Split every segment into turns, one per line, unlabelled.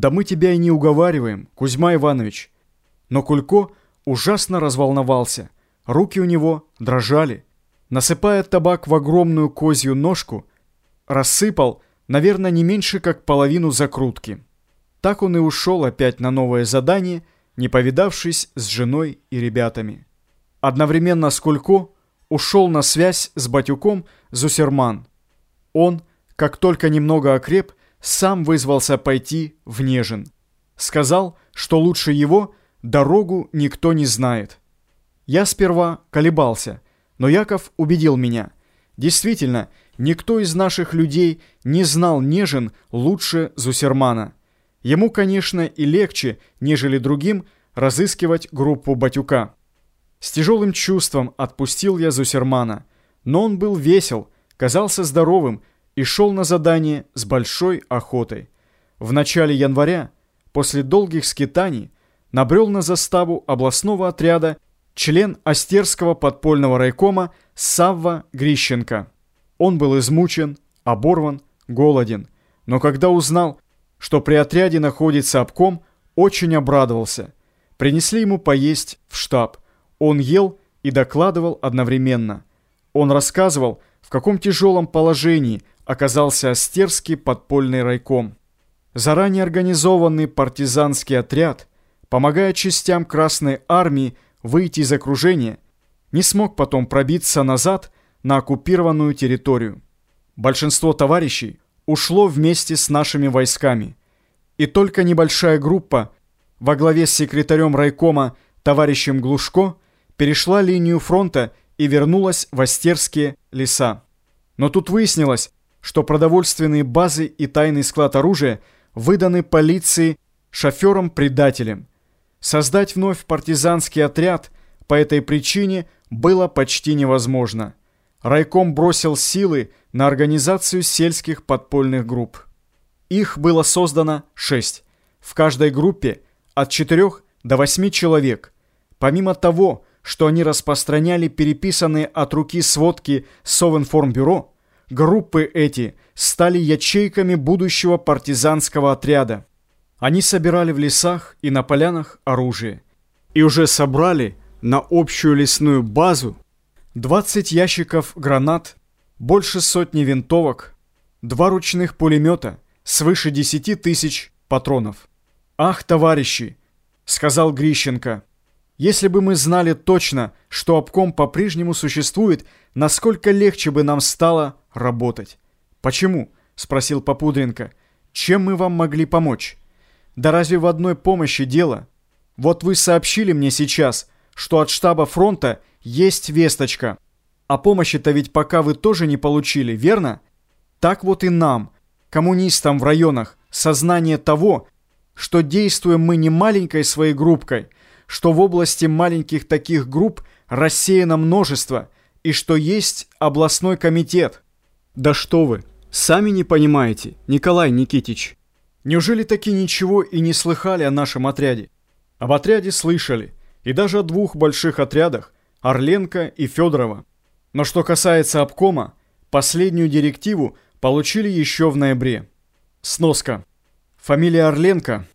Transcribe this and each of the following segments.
«Да мы тебя и не уговариваем, Кузьма Иванович». Но Кулько ужасно разволновался. Руки у него дрожали. Насыпая табак в огромную козью ножку, рассыпал, наверное, не меньше, как половину закрутки. Так он и ушел опять на новое задание, не повидавшись с женой и ребятами. Одновременно с Кулько ушел на связь с Батюком Зусерман. Он, как только немного окреп, сам вызвался пойти в Нежин. Сказал, что лучше его дорогу никто не знает. Я сперва колебался, но Яков убедил меня. Действительно, никто из наших людей не знал Нежин лучше Зусермана. Ему, конечно, и легче, нежели другим, разыскивать группу Батюка. С тяжелым чувством отпустил я Зусермана, но он был весел, казался здоровым и шел на задание с большой охотой. В начале января, после долгих скитаний, набрел на заставу областного отряда член Остерского подпольного райкома Савва Грищенко. Он был измучен, оборван, голоден, но когда узнал, что при отряде находится обком, очень обрадовался. Принесли ему поесть в штаб. Он ел и докладывал одновременно. Он рассказывал, в каком тяжелом положении оказался Остерский подпольный райком. Заранее организованный партизанский отряд, помогая частям Красной Армии выйти из окружения, не смог потом пробиться назад на оккупированную территорию. Большинство товарищей ушло вместе с нашими войсками, и только небольшая группа во главе с секретарем райкома товарищем Глушко перешла линию фронта и вернулась в Остерские леса. Но тут выяснилось, что продовольственные базы и тайный склад оружия выданы полиции шоферам-предателям. Создать вновь партизанский отряд по этой причине было почти невозможно. Райком бросил силы на организацию сельских подпольных групп. Их было создано шесть. В каждой группе от четырех до восьми человек. Помимо того, что они распространяли переписанные от руки сводки Совинформбюро, Группы эти стали ячейками будущего партизанского отряда. Они собирали в лесах и на полянах оружие. И уже собрали на общую лесную базу 20 ящиков гранат, больше сотни винтовок, два ручных пулемета, свыше 10 тысяч патронов. «Ах, товарищи!» — сказал Грищенко. «Если бы мы знали точно, что обком по-прежнему существует, насколько легче бы нам стало работать. «Почему?» – спросил Попудренко. «Чем мы вам могли помочь?» «Да разве в одной помощи дело? Вот вы сообщили мне сейчас, что от штаба фронта есть весточка. А помощи-то ведь пока вы тоже не получили, верно? Так вот и нам, коммунистам в районах, сознание того, что действуем мы не маленькой своей группкой, что в области маленьких таких групп рассеяно множество, и что есть областной комитет». Да что вы, сами не понимаете, Николай Никитич. Неужели таки ничего и не слыхали о нашем отряде? Об отряде слышали, и даже о двух больших отрядах, Орленко и Федорова. Но что касается обкома, последнюю директиву получили еще в ноябре. Сноска. Фамилия Орленко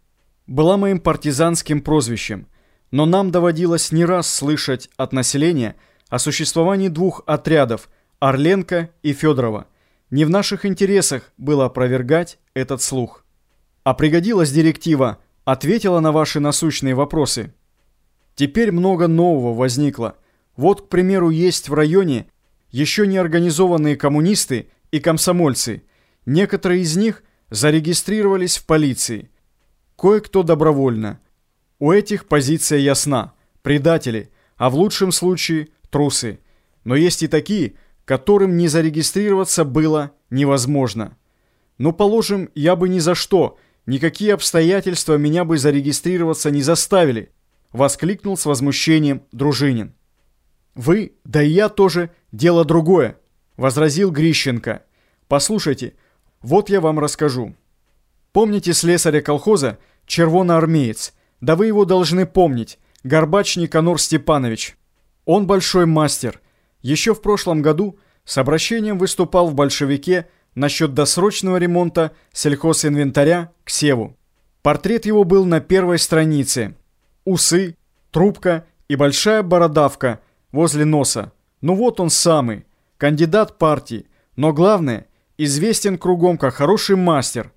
была моим партизанским прозвищем, но нам доводилось не раз слышать от населения о существовании двух отрядов – Орленко и Федорова. Не в наших интересах было опровергать этот слух. А пригодилась директива, ответила на ваши насущные вопросы. Теперь много нового возникло. Вот, к примеру, есть в районе еще не организованные коммунисты и комсомольцы. Некоторые из них зарегистрировались в полиции. Кое-кто добровольно. У этих позиция ясна. Предатели, а в лучшем случае трусы. Но есть и такие, которым не зарегистрироваться было невозможно. Но, положим, я бы ни за что, никакие обстоятельства меня бы зарегистрироваться не заставили, воскликнул с возмущением Дружинин. Вы, да и я тоже, дело другое, возразил Грищенко. Послушайте, вот я вам расскажу. Помните слесаря колхоза «Червоноармеец»? Да вы его должны помнить, Горбач Никанор Степанович. Он большой мастер, еще в прошлом году с обращением выступал в большевике насчет досрочного ремонта сельхозинвентаря к Севу. Портрет его был на первой странице. Усы, трубка и большая бородавка возле носа. Ну вот он самый, кандидат партии, но главное, известен кругом как хороший мастер,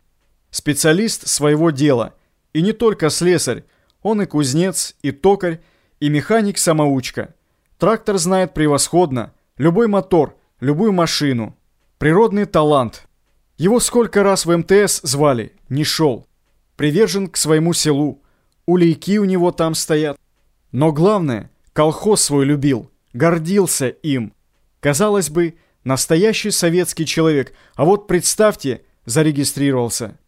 специалист своего дела. И не только слесарь, он и кузнец, и токарь, и механик-самоучка. Трактор знает превосходно, любой мотор, любую машину. Природный талант. Его сколько раз в МТС звали, не шел. Привержен к своему селу. Улейки у него там стоят. Но главное, колхоз свой любил, гордился им. Казалось бы, настоящий советский человек, а вот представьте, зарегистрировался –